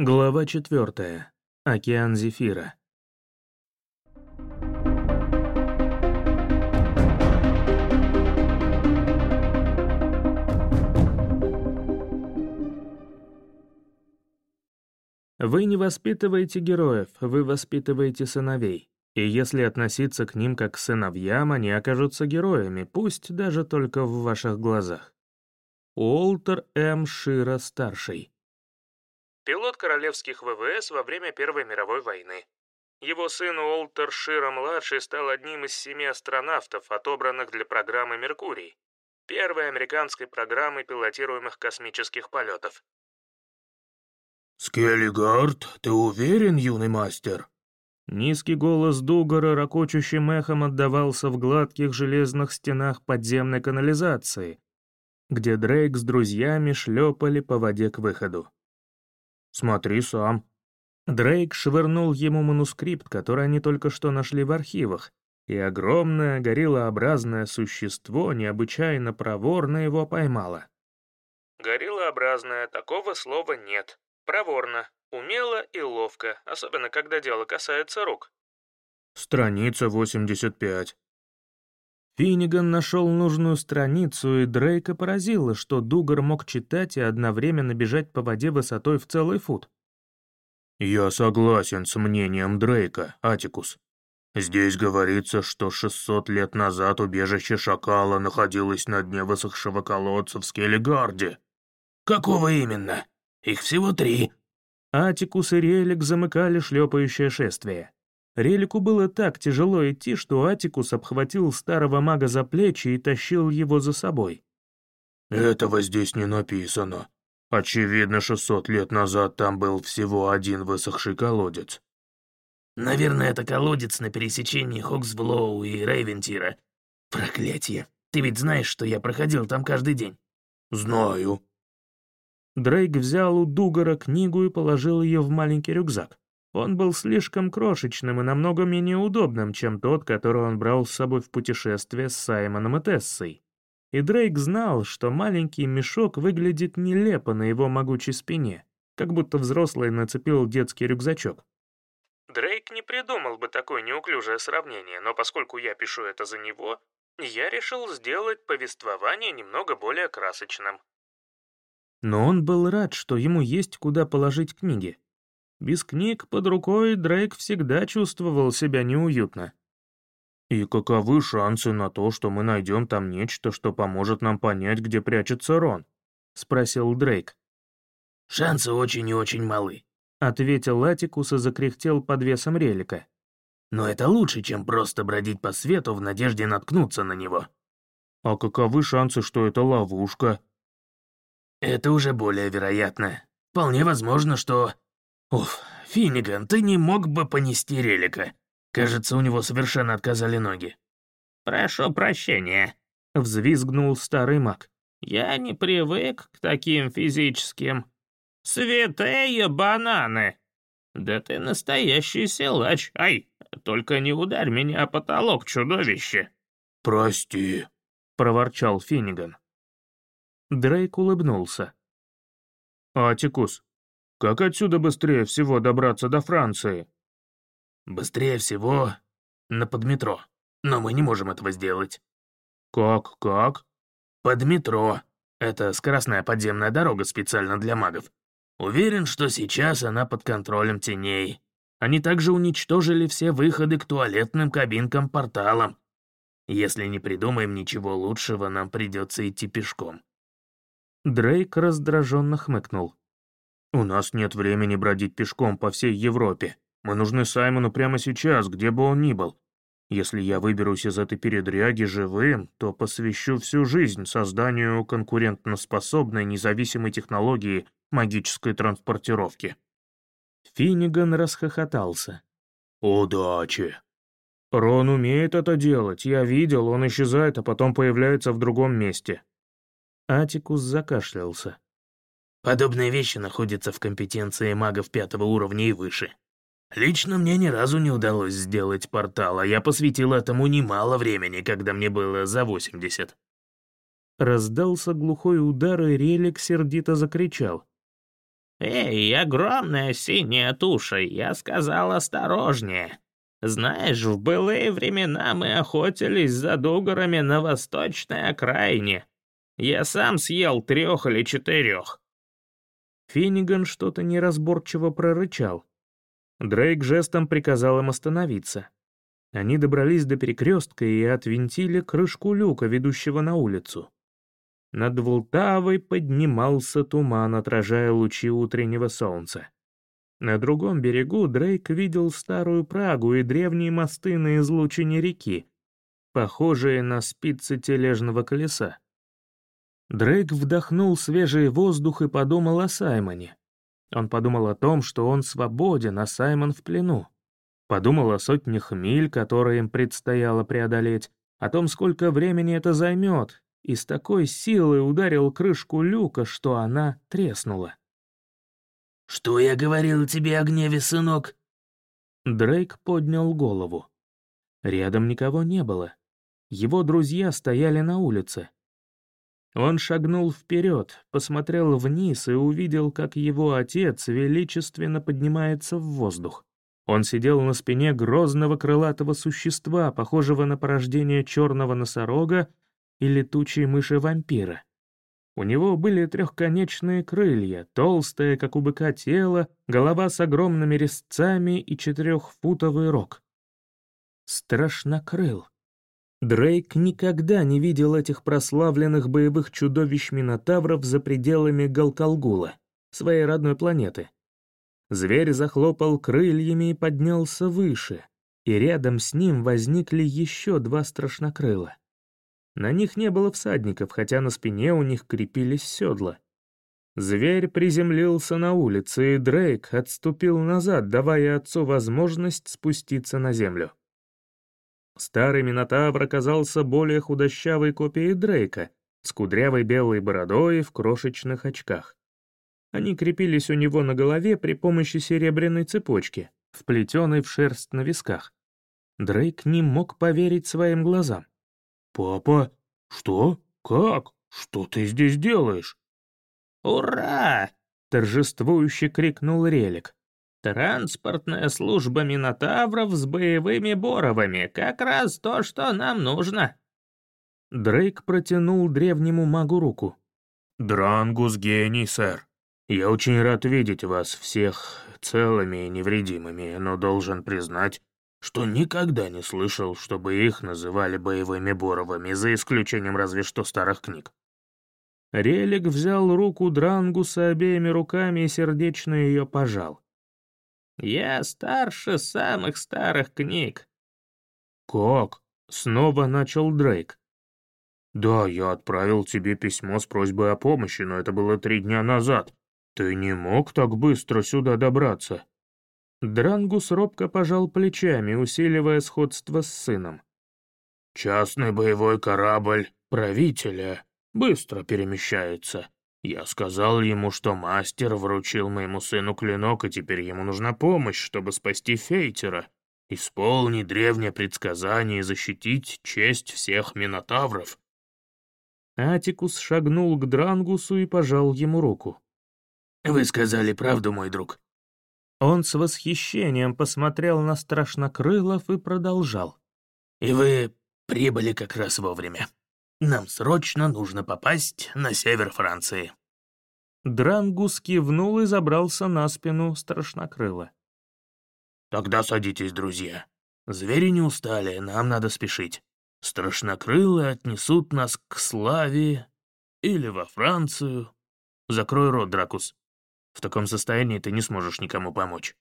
Глава четвертая. Океан Зефира. Вы не воспитываете героев, вы воспитываете сыновей. И если относиться к ним как к сыновьям, они окажутся героями, пусть даже только в ваших глазах. Уолтер М. Шира-старший. Пилот королевских ВВС во время Первой мировой войны. Его сын Уолтер Шира-младший стал одним из семи астронавтов, отобранных для программы «Меркурий», первой американской программы пилотируемых космических полетов. «Скеллигард, ты уверен, юный мастер?» Низкий голос Дугара ракочущим эхом отдавался в гладких железных стенах подземной канализации, где Дрейк с друзьями шлепали по воде к выходу. «Смотри сам». Дрейк швырнул ему манускрипт, который они только что нашли в архивах, и огромное гориллообразное существо необычайно проворно его поймало. Гориллообразное, такого слова нет. Проворно, умело и ловко, особенно когда дело касается рук. Страница 85. Финниган нашел нужную страницу, и Дрейка поразило, что Дугар мог читать и одновременно бежать по воде высотой в целый фут. «Я согласен с мнением Дрейка, Атикус. Здесь говорится, что 600 лет назад убежище шакала находилось на дне высохшего колодца в Скеллигарде. Какого именно? Их всего три». Атикус и Релик замыкали шлепающее шествие. Релику было так тяжело идти, что Атикус обхватил старого мага за плечи и тащил его за собой. «Этого здесь не написано. Очевидно, 600 лет назад там был всего один высохший колодец». «Наверное, это колодец на пересечении Хоксблоу и Рейвентира. Проклятие. Ты ведь знаешь, что я проходил там каждый день?» «Знаю». Дрейк взял у Дугара книгу и положил ее в маленький рюкзак. Он был слишком крошечным и намного менее удобным, чем тот, который он брал с собой в путешествие с Саймоном и Тессой. И Дрейк знал, что маленький мешок выглядит нелепо на его могучей спине, как будто взрослый нацепил детский рюкзачок. Дрейк не придумал бы такое неуклюжее сравнение, но поскольку я пишу это за него, я решил сделать повествование немного более красочным. Но он был рад, что ему есть куда положить книги. Без книг под рукой Дрейк всегда чувствовал себя неуютно. «И каковы шансы на то, что мы найдем там нечто, что поможет нам понять, где прячется Рон?» — спросил Дрейк. «Шансы очень и очень малы», — ответил Латикус и закряхтел под весом релика. «Но это лучше, чем просто бродить по свету в надежде наткнуться на него». «А каковы шансы, что это ловушка?» «Это уже более вероятно. Вполне возможно, что «Уф, Финниган, ты не мог бы понести релика? Кажется, у него совершенно отказали ноги». «Прошу прощения», — взвизгнул старый маг. «Я не привык к таким физическим. Святые бананы! Да ты настоящий силач. Ай, только не ударь меня о потолок, чудовище!» «Прости», — проворчал Финниган. Дрейк улыбнулся. «Атикус, как отсюда быстрее всего добраться до Франции?» «Быстрее всего на подметро, но мы не можем этого сделать». «Как, как?» «Под метро. Это скоростная подземная дорога специально для магов. Уверен, что сейчас она под контролем теней. Они также уничтожили все выходы к туалетным кабинкам-порталам. Если не придумаем ничего лучшего, нам придется идти пешком». Дрейк раздраженно хмыкнул. «У нас нет времени бродить пешком по всей Европе. Мы нужны Саймону прямо сейчас, где бы он ни был. Если я выберусь из этой передряги живым, то посвящу всю жизнь созданию конкурентноспособной независимой технологии магической транспортировки». Финниган расхохотался. «Удачи!» «Рон умеет это делать, я видел, он исчезает, а потом появляется в другом месте». Атикус закашлялся. Подобные вещи находятся в компетенции магов пятого уровня и выше. Лично мне ни разу не удалось сделать портал, а я посвятил этому немало времени, когда мне было за 80. Раздался глухой удар, и Релик сердито закричал. «Эй, огромная синяя туша, я сказал осторожнее. Знаешь, в былые времена мы охотились за дугорами на восточной окраине. Я сам съел трех или четырех». Финниган что-то неразборчиво прорычал. Дрейк жестом приказал им остановиться. Они добрались до перекрестка и отвинтили крышку люка, ведущего на улицу. Над Волтавой поднимался туман, отражая лучи утреннего солнца. На другом берегу Дрейк видел старую Прагу и древние мосты на излучине реки, похожие на спицы тележного колеса. Дрейк вдохнул свежий воздух и подумал о Саймоне. Он подумал о том, что он свободен, а Саймон в плену. Подумал о сотнях миль, которые им предстояло преодолеть, о том, сколько времени это займет, и с такой силой ударил крышку люка, что она треснула. «Что я говорил тебе о гневе, сынок?» Дрейк поднял голову. Рядом никого не было. Его друзья стояли на улице. Он шагнул вперед, посмотрел вниз и увидел, как его отец величественно поднимается в воздух. Он сидел на спине грозного крылатого существа, похожего на порождение черного носорога и летучей мыши-вампира. У него были трехконечные крылья, толстое, как у быка, тело, голова с огромными резцами и четырехфутовый рог. Страшнокрыл. Дрейк никогда не видел этих прославленных боевых чудовищ-минотавров за пределами Галкалгула, своей родной планеты. Зверь захлопал крыльями и поднялся выше, и рядом с ним возникли еще два страшнокрыла. На них не было всадников, хотя на спине у них крепились седла. Зверь приземлился на улице, и Дрейк отступил назад, давая отцу возможность спуститься на землю. Старый Минотавр оказался более худощавой копией Дрейка, с кудрявой белой бородой в крошечных очках. Они крепились у него на голове при помощи серебряной цепочки, вплетенной в шерсть на висках. Дрейк не мог поверить своим глазам. «Папа? Что? Как? Что ты здесь делаешь?» «Ура!» — торжествующе крикнул Релик. «Транспортная служба Минотавров с боевыми боровами, как раз то, что нам нужно». Дрейк протянул древнему магу руку. «Дрангус гений, сэр. Я очень рад видеть вас всех целыми и невредимыми, но должен признать, что никогда не слышал, чтобы их называли боевыми боровыми, за исключением разве что старых книг. Релик взял руку Дрангуса обеими руками и сердечно ее пожал. «Я старше самых старых книг». «Как?» — снова начал Дрейк. «Да, я отправил тебе письмо с просьбой о помощи, но это было три дня назад. Ты не мог так быстро сюда добраться?» Дрангус робко пожал плечами, усиливая сходство с сыном. «Частный боевой корабль правителя быстро перемещается. Я сказал ему, что мастер вручил моему сыну клинок, и теперь ему нужна помощь, чтобы спасти Фейтера, исполнить древнее предсказание и защитить честь всех минотавров». Атикус шагнул к Дрангусу и пожал ему руку. «Вы сказали правду, мой друг. Он с восхищением посмотрел на Страшнокрылов и продолжал. «И вы прибыли как раз вовремя. Нам срочно нужно попасть на север Франции». Дрангус кивнул и забрался на спину Страшнокрыла. «Тогда садитесь, друзья. Звери не устали, нам надо спешить. Страшнокрылы отнесут нас к славе или во Францию. Закрой рот, Дракус. В таком состоянии ты не сможешь никому помочь».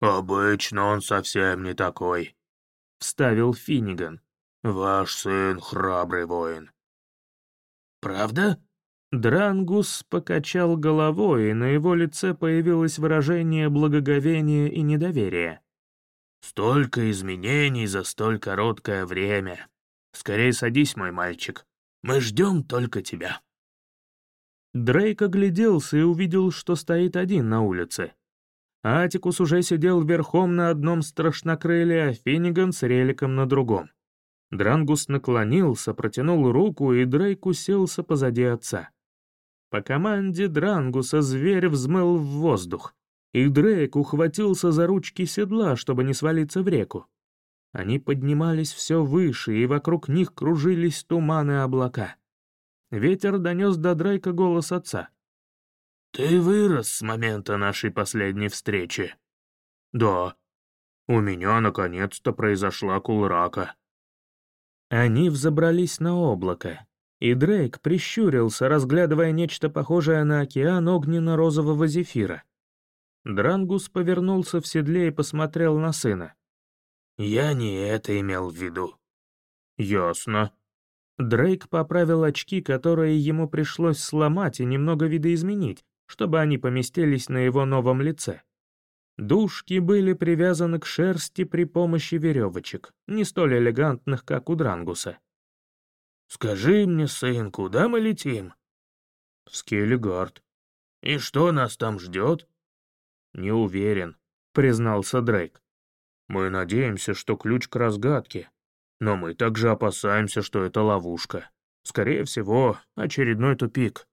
«Обычно он совсем не такой», — вставил Финниган. «Ваш сын храбрый воин». «Правда?» Дрангус покачал головой, и на его лице появилось выражение благоговения и недоверия. «Столько изменений за столь короткое время. Скорее садись, мой мальчик. Мы ждем только тебя». Дрейк огляделся и увидел, что стоит один на улице. Атикус уже сидел верхом на одном страшнокрыле, а Финниган с реликом на другом. Дрангус наклонился, протянул руку, и Дрейк уселся позади отца. По команде Дрангуса зверь взмыл в воздух, и Дрейк ухватился за ручки седла, чтобы не свалиться в реку. Они поднимались все выше, и вокруг них кружились туманы облака. Ветер донес до Дрейка голос отца. «Ты вырос с момента нашей последней встречи». «Да. У меня наконец-то произошла кулрака». Они взобрались на облако, и Дрейк прищурился, разглядывая нечто похожее на океан огненно-розового зефира. Дрангус повернулся в седле и посмотрел на сына. «Я не это имел в виду». «Ясно». Дрейк поправил очки, которые ему пришлось сломать и немного видоизменить, чтобы они поместились на его новом лице. Дужки были привязаны к шерсти при помощи веревочек, не столь элегантных, как у Дрангуса. «Скажи мне, сын, куда мы летим?» «В Скеллигард». «И что нас там ждет?» «Не уверен», — признался Дрейк. «Мы надеемся, что ключ к разгадке, но мы также опасаемся, что это ловушка. Скорее всего, очередной тупик».